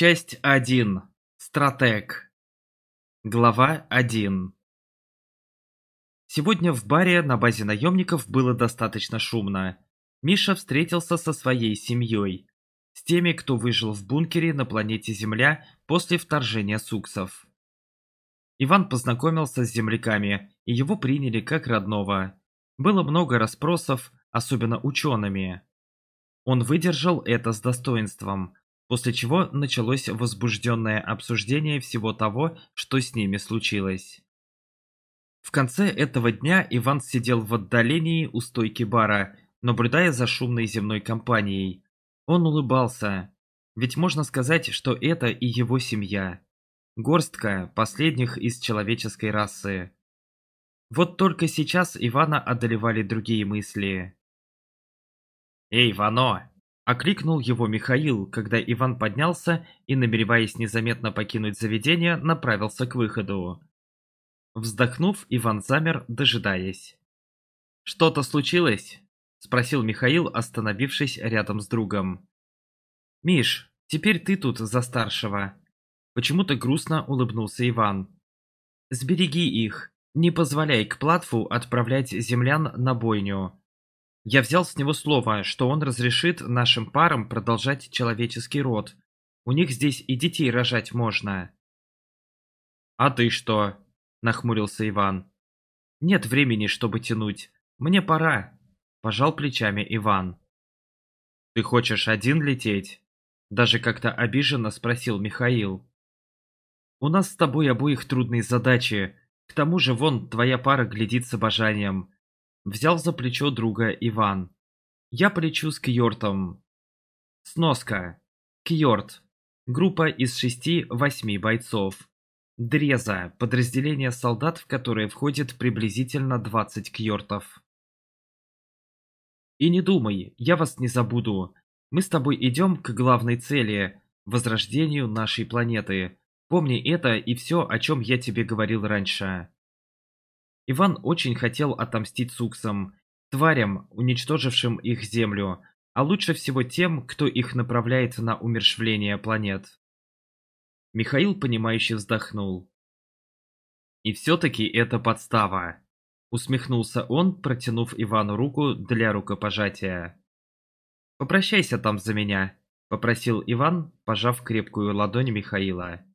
Часть 1. Стратег. Глава 1. Сегодня в баре на базе наемников было достаточно шумно. Миша встретился со своей семьей. С теми, кто выжил в бункере на планете Земля после вторжения суксов. Иван познакомился с земляками, и его приняли как родного. Было много расспросов, особенно учеными. Он выдержал это с достоинством – после чего началось возбужденное обсуждение всего того, что с ними случилось. В конце этого дня Иван сидел в отдалении у стойки бара, наблюдая за шумной земной компанией. Он улыбался, ведь можно сказать, что это и его семья. Горстка последних из человеческой расы. Вот только сейчас Ивана одолевали другие мысли. «Эй, Вано, — окликнул его Михаил, когда Иван поднялся и, намереваясь незаметно покинуть заведение, направился к выходу. Вздохнув, Иван замер, дожидаясь. «Что-то случилось?» — спросил Михаил, остановившись рядом с другом. «Миш, теперь ты тут за старшего». Почему-то грустно улыбнулся Иван. «Сбереги их. Не позволяй к Платфу отправлять землян на бойню. Я взял с него слово, что он разрешит нашим парам продолжать человеческий род. У них здесь и детей рожать можно. «А ты что?» – нахмурился Иван. «Нет времени, чтобы тянуть. Мне пора», – пожал плечами Иван. «Ты хочешь один лететь?» – даже как-то обиженно спросил Михаил. «У нас с тобой обоих трудные задачи. К тому же вон твоя пара глядит с обожанием взял за плечо друга Иван. «Я полечу с Кьортом». Сноска. Кьорт. Группа из шести-восьми бойцов. Дреза. Подразделение солдат, в которое входит приблизительно 20 кьортов. «И не думай, я вас не забуду. Мы с тобой идем к главной цели – возрождению нашей планеты. Помни это и все, о чем я тебе говорил раньше». Иван очень хотел отомстить суксам, тварям, уничтожившим их землю, а лучше всего тем, кто их направляет на умершвление планет. Михаил, понимающе вздохнул. «И все-таки это подстава», — усмехнулся он, протянув Ивану руку для рукопожатия. «Попрощайся там за меня», — попросил Иван, пожав крепкую ладонь Михаила.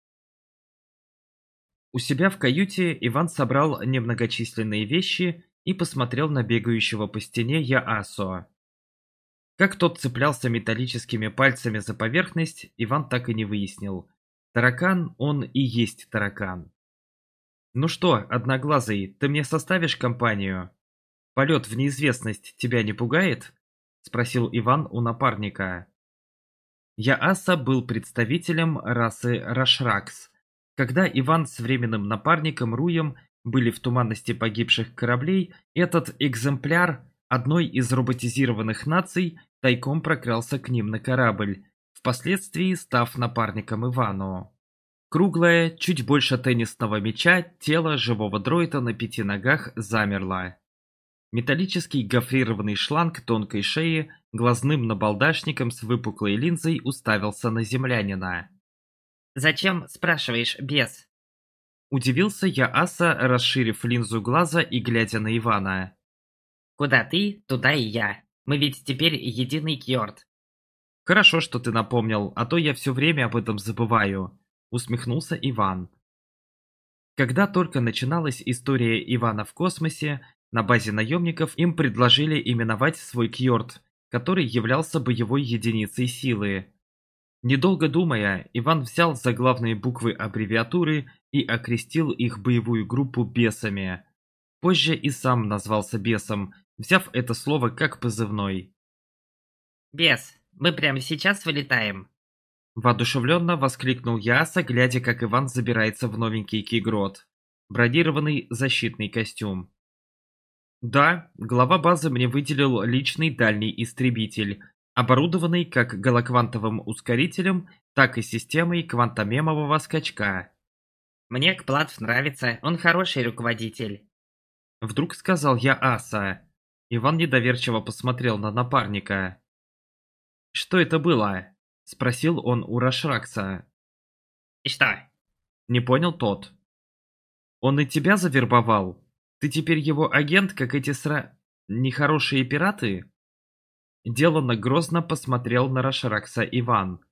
У себя в каюте Иван собрал немногочисленные вещи и посмотрел на бегающего по стене Яасо. Как тот цеплялся металлическими пальцами за поверхность, Иван так и не выяснил. Таракан он и есть таракан. «Ну что, одноглазый, ты мне составишь компанию? Полет в неизвестность тебя не пугает?» – спросил Иван у напарника. Яаса был представителем расы Рашракс – когда Иван с временным напарником Руем были в туманности погибших кораблей, этот экземпляр одной из роботизированных наций тайком прокрался к ним на корабль, впоследствии став напарником Ивану. Круглое, чуть больше теннисного мяча, тело живого дроида на пяти ногах замерло. Металлический гофрированный шланг тонкой шеи глазным набалдашником с выпуклой линзой уставился на землянина. «Зачем спрашиваешь, бес?» Удивился я Аса, расширив линзу глаза и глядя на Ивана. «Куда ты, туда и я. Мы ведь теперь единый кьорд». «Хорошо, что ты напомнил, а то я все время об этом забываю», — усмехнулся Иван. Когда только начиналась история Ивана в космосе, на базе наемников им предложили именовать свой кьорд, который являлся боевой единицей силы. Недолго думая, Иван взял за главные буквы аббревиатуры и окрестил их боевую группу бесами. Позже и сам назвался бесом, взяв это слово как позывной. «Бес, мы прямо сейчас вылетаем!» Воодушевленно воскликнул Яса, глядя, как Иван забирается в новенький кигрот. Бродированный защитный костюм. Да, глава базы мне выделил личный дальний истребитель, оборудованный как галоквантовым ускорителем, так и системой квантомемового скачка. «Мне Кплатв нравится, он хороший руководитель», — вдруг сказал я Аса. Иван недоверчиво посмотрел на напарника. «Что это было?» — спросил он у Рашракса. «И что?» — не понял тот. «Он и тебя завербовал? Ты теперь его агент, как эти сра... нехорошие пираты?» Делано грозно посмотрел на Рашракса Иван.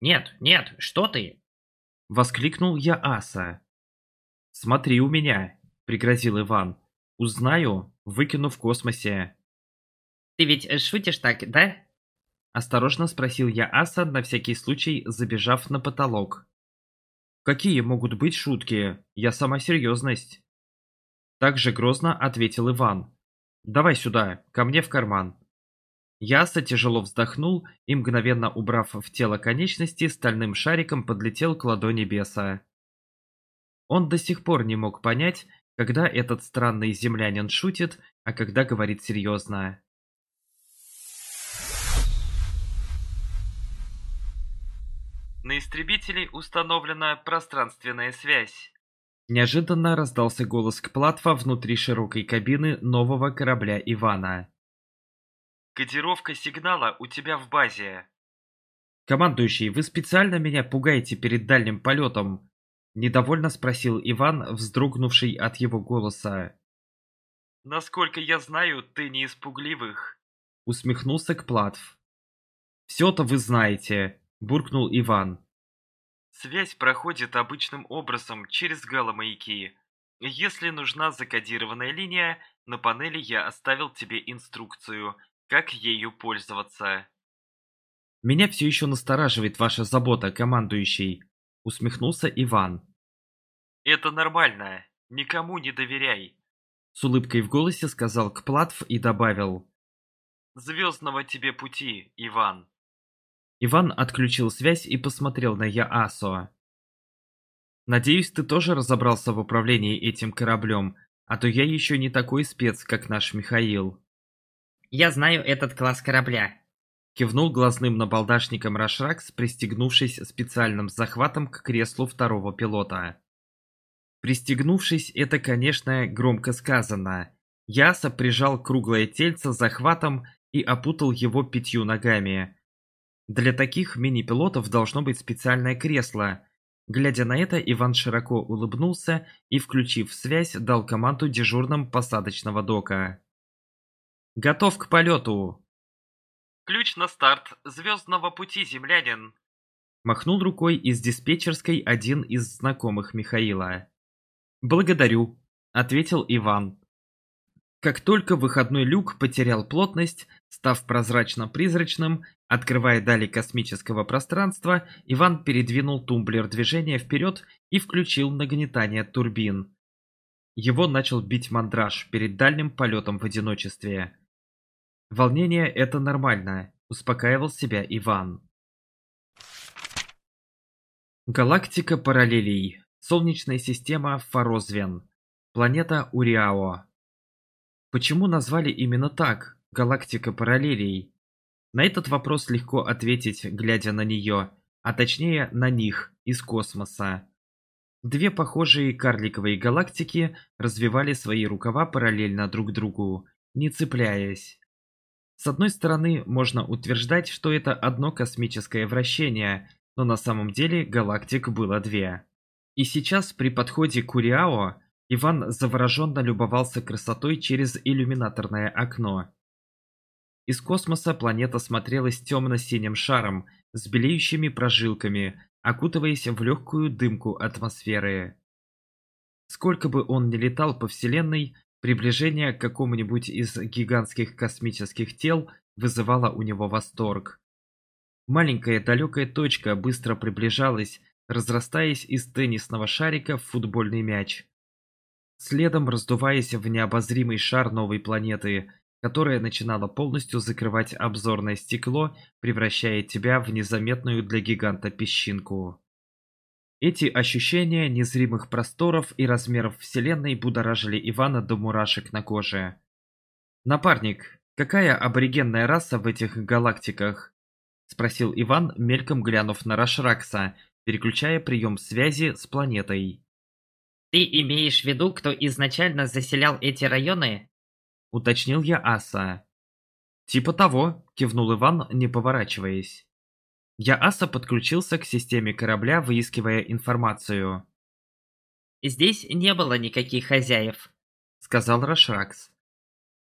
«Нет, нет, что ты?» Воскликнул я Аса. «Смотри у меня!» — пригрозил Иван. «Узнаю, выкину в космосе». «Ты ведь шутишь так, да?» Осторожно спросил я Аса, на всякий случай забежав на потолок. «Какие могут быть шутки? Я сама серьезность!» Так же грозно ответил Иван. «Давай сюда, ко мне в карман!» Яса тяжело вздохнул и, мгновенно убрав в тело конечности, стальным шариком подлетел к ладони беса. Он до сих пор не мог понять, когда этот странный землянин шутит, а когда говорит серьезно. На истребителей установлена пространственная связь. Неожиданно раздался голос Кплатва внутри широкой кабины нового корабля Ивана. Кодировка сигнала у тебя в базе. «Командующий, вы специально меня пугаете перед дальним полетом?» Недовольно спросил Иван, вздрогнувший от его голоса. «Насколько я знаю, ты не из пугливых», — усмехнулся Кплатв. «Все-то вы знаете», — буркнул Иван. «Связь проходит обычным образом через галомаяки. Если нужна закодированная линия, на панели я оставил тебе инструкцию, как ею пользоваться? Меня все еще настораживает ваша забота, командующий, усмехнулся Иван. Это нормально. Никому не доверяй. С улыбкой в голосе сказал Кплатв и добавил. Звездного тебе пути, Иван. Иван отключил связь и посмотрел на Яасо. «Надеюсь, ты тоже разобрался в управлении этим кораблем, а то я еще не такой спец, как наш Михаил». Я знаю этот класс корабля. Кивнул глазным набалдашником Рашракс, пристегнувшись специальным захватом к креслу второго пилота. Пристегнувшись, это, конечно, громко сказано. Я сопряжал круглое тельце захватом и опутал его пятью ногами. Для таких мини-пилотов должно быть специальное кресло. Глядя на это, Иван широко улыбнулся и, включив связь, дал команду дежурным посадочного дока. Готов к полету!» «Ключ на старт звездного пути, землянин!» Махнул рукой из диспетчерской один из знакомых Михаила. «Благодарю», — ответил Иван. Как только выходной люк потерял плотность, став прозрачно-призрачным, открывая дали космического пространства, Иван передвинул тумблер движения вперед и включил нагнетание турбин. Его начал бить мандраж перед дальним полетом в одиночестве. Волнение – это нормально, успокаивал себя Иван. Галактика параллелей. Солнечная система Форозвен. Планета Уриао. Почему назвали именно так? Галактика параллелей. На этот вопрос легко ответить, глядя на нее, а точнее на них, из космоса. Две похожие карликовые галактики развивали свои рукава параллельно друг другу, не цепляясь. С одной стороны, можно утверждать, что это одно космическое вращение, но на самом деле галактик было две. И сейчас при подходе к Уриао Иван завороженно любовался красотой через иллюминаторное окно. Из космоса планета смотрелась темно-синим шаром с белеющими прожилками, окутываясь в легкую дымку атмосферы. Сколько бы он ни летал по Вселенной, Приближение к какому-нибудь из гигантских космических тел вызывало у него восторг. Маленькая далекая точка быстро приближалась, разрастаясь из теннисного шарика в футбольный мяч. Следом раздуваясь в необозримый шар новой планеты, которая начинала полностью закрывать обзорное стекло, превращая тебя в незаметную для гиганта песчинку. Эти ощущения незримых просторов и размеров вселенной будоражили Ивана до мурашек на коже. «Напарник, какая аборигенная раса в этих галактиках?» – спросил Иван, мельком глянув на Рашракса, переключая прием связи с планетой. «Ты имеешь в виду, кто изначально заселял эти районы?» – уточнил я Аса. «Типа того», – кивнул Иван, не поворачиваясь. Я асо подключился к системе корабля, выискивая информацию. «Здесь не было никаких хозяев», — сказал Рашракс.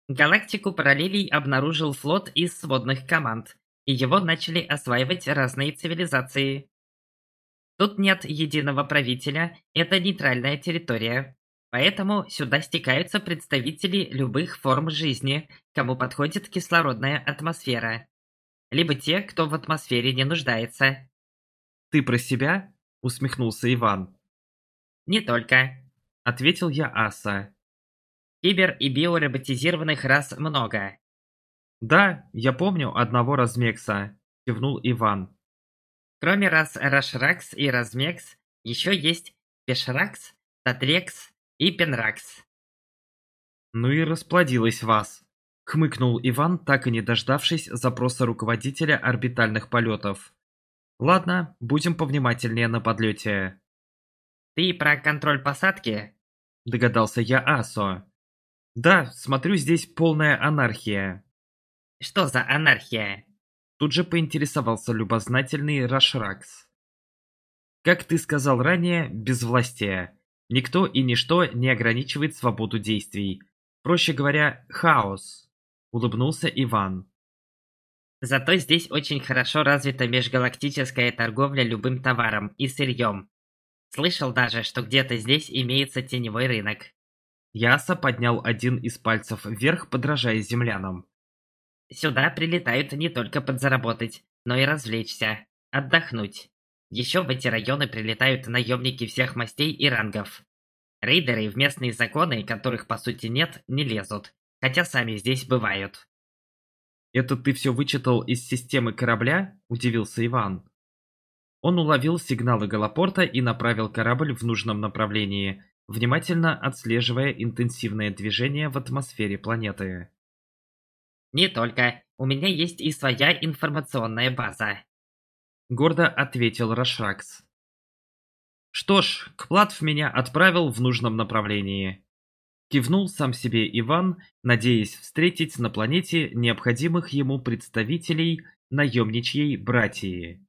Галактику параллелей обнаружил флот из сводных команд, и его начали осваивать разные цивилизации. Тут нет единого правителя, это нейтральная территория. Поэтому сюда стекаются представители любых форм жизни, кому подходит кислородная атмосфера либо те, кто в атмосфере не нуждается. «Ты про себя?» – усмехнулся Иван. «Не только», – ответил я Аса. «Кибер- и биороботизированных рас много». «Да, я помню одного размекса», – кивнул Иван. «Кроме рас Рашракс и Размекс, еще есть Пешракс, Татрекс и Пенракс». «Ну и расплодилась вас», Хмыкнул Иван, так и не дождавшись запроса руководителя орбитальных полетов. Ладно, будем повнимательнее на подлете. Ты про контроль посадки? Догадался я Асо. Да, смотрю, здесь полная анархия. Что за анархия? Тут же поинтересовался любознательный Рашракс. Как ты сказал ранее, безвластие. Никто и ничто не ограничивает свободу действий. Проще говоря, хаос улыбнулся Иван. Зато здесь очень хорошо развита межгалактическая торговля любым товаром и сырьем. Слышал даже, что где-то здесь имеется теневой рынок. Яса поднял один из пальцев вверх, подражая землянам. Сюда прилетают не только подзаработать, но и развлечься, отдохнуть. Еще в эти районы прилетают наемники всех мастей и рангов. Рейдеры в местные законы, которых по сути нет, не лезут, хотя сами здесь бывают». «Это ты все вычитал из системы корабля?» – удивился Иван. Он уловил сигналы голопорта и направил корабль в нужном направлении, внимательно отслеживая интенсивное движение в атмосфере планеты. «Не только. У меня есть и своя информационная база», — гордо ответил Рашракс. «Что ж, Кплат в меня отправил в нужном направлении. Кивнул сам себе Иван, надеясь встретить на планете необходимых ему представителей наемничьей братьи.